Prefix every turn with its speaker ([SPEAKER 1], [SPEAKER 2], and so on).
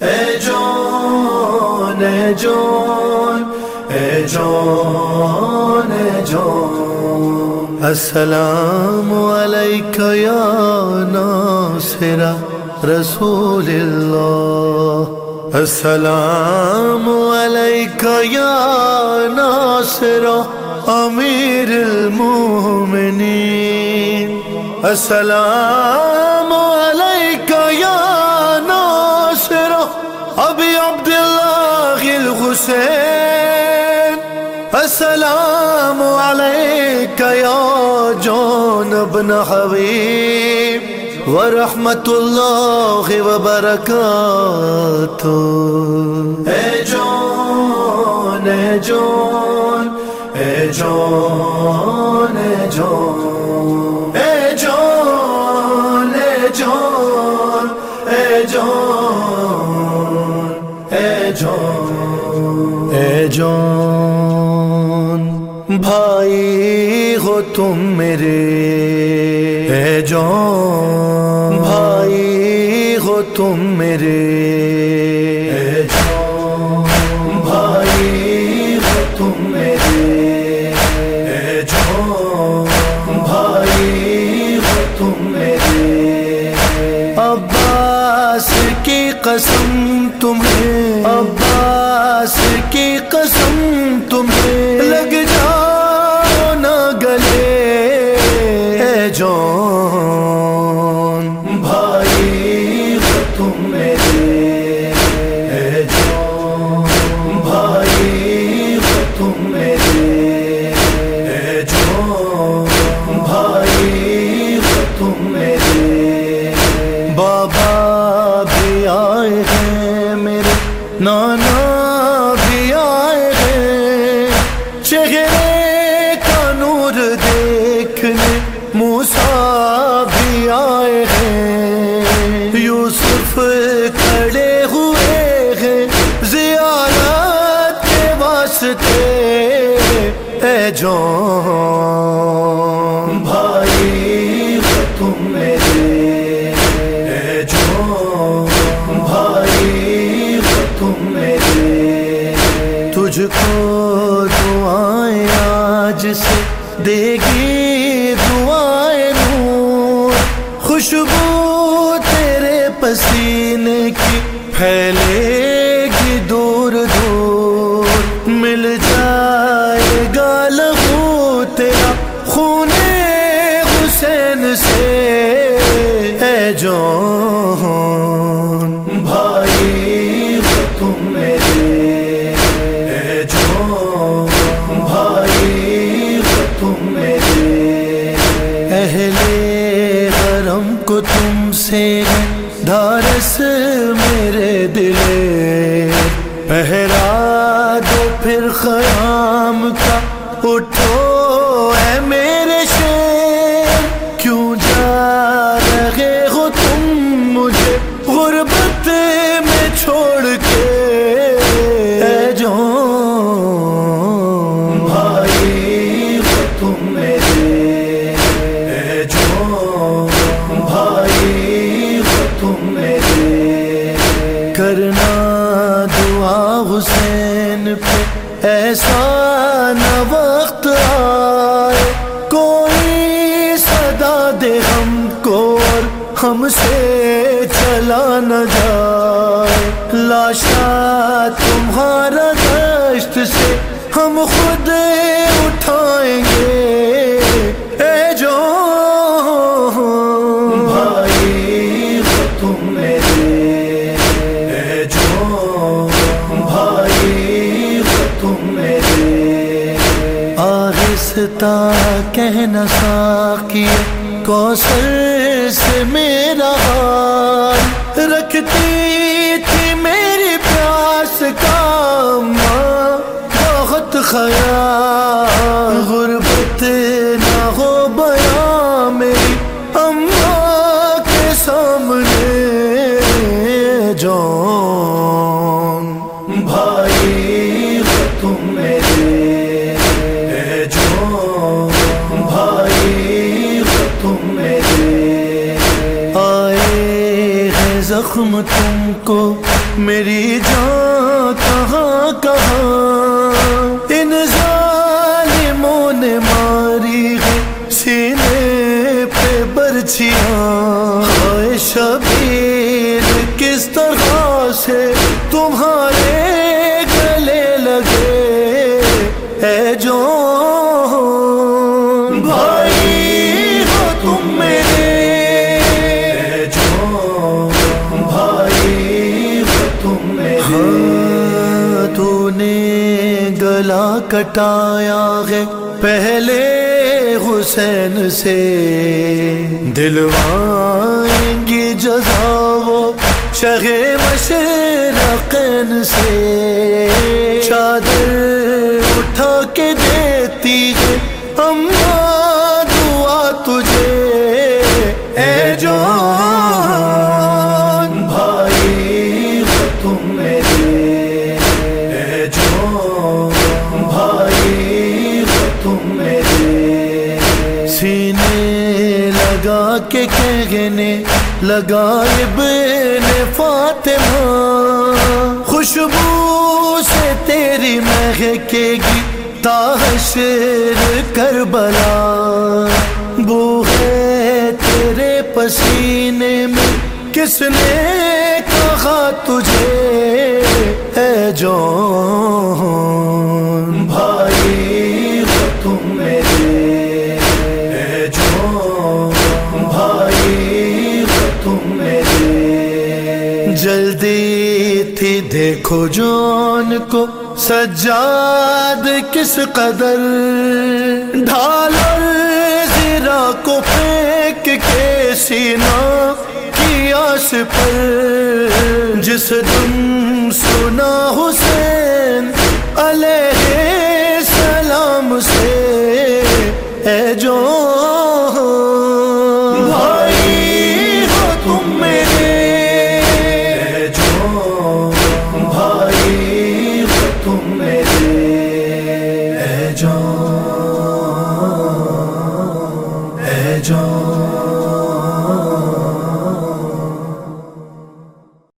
[SPEAKER 1] اے جون اے جون اے جون اے جون السلام علیکہ یا ناصر رسول اللہ السلام علیکہ یا ناصر امیر المومنین السلام علیکہ ابی عبداللہ الحسین السلام علیکہ یا جون ابن حبیب ورحمت اللہ وبرکاتہ اے جون اے جون اے جون اے جون اے جون بھائی ہو تم میرے۔ اے جون بھائی ہو تم میرے۔ عباس کی قسم تو نانا بھی آئے ہیں۔ چہرے کا نور دیکھنے موسا بھی آئے ہیں۔ یوسف کھڑے ہوئے ہیں۔ زیارت کے واسطے۔ اے جون تجھ کو دعائیں آج سے دے گی دعائیں نور۔ خوشبو تیرے پسینے کی پھیلے گی دور دور۔ مل جائے گا لہو تیرا خون حسین سے۔ اے جون بھائی تم سے دارس میرے دل پہرا دو پھر خیام کا اٹھو، اے میرے شیر، کیوں جا رہے ہو تم مجھے غربت میں چھوڑ کے؟ اے جون بھائی ہو تم میرے۔ اے جون بھائی ہو تم میرے کرنا دعا حسین پہ ایسا نہ وقت آئے۔ کوئی صدا دے ہم کو اور ہم سے چلا نہ جائے۔ لاشا تمہارا دشت سے ہم خود اٹھائیں گے۔ آہستہ کہنا ساکی کوسر سے میرا حال رکھتی بھائی تم میرے آئے ہیں زخم تم کو میری جان کہاں کہاں ان ظالموں نے ماری ہے سینے پہ برچیاں شبیر کس طرح سے تمہارے گلے لگے، اے جو کٹایا ہے پہلے حسین سے۔ دلوائیں گی جزا وہ شہ مشرقین سے۔ چادر اٹھا کے دیتی ہے اماں دعا تجھے۔ اے جان بھائی تم میرے۔ اے جان تم میرے۔ سینے لگا کے کہنے، لگا ابن فاطمہ۔ خوشبو سے تیری مہکے گی تاشر کربلا۔ بو ہے تیرے پسینے میں کس نے کہا تجھے؟ ہے جون دیکھو جون کو سجاد کس قدر ڈھالر زیرا کو پھینک کے سینا کی آس پر جس دم سنا حسین علیہ السلام سے، اے جو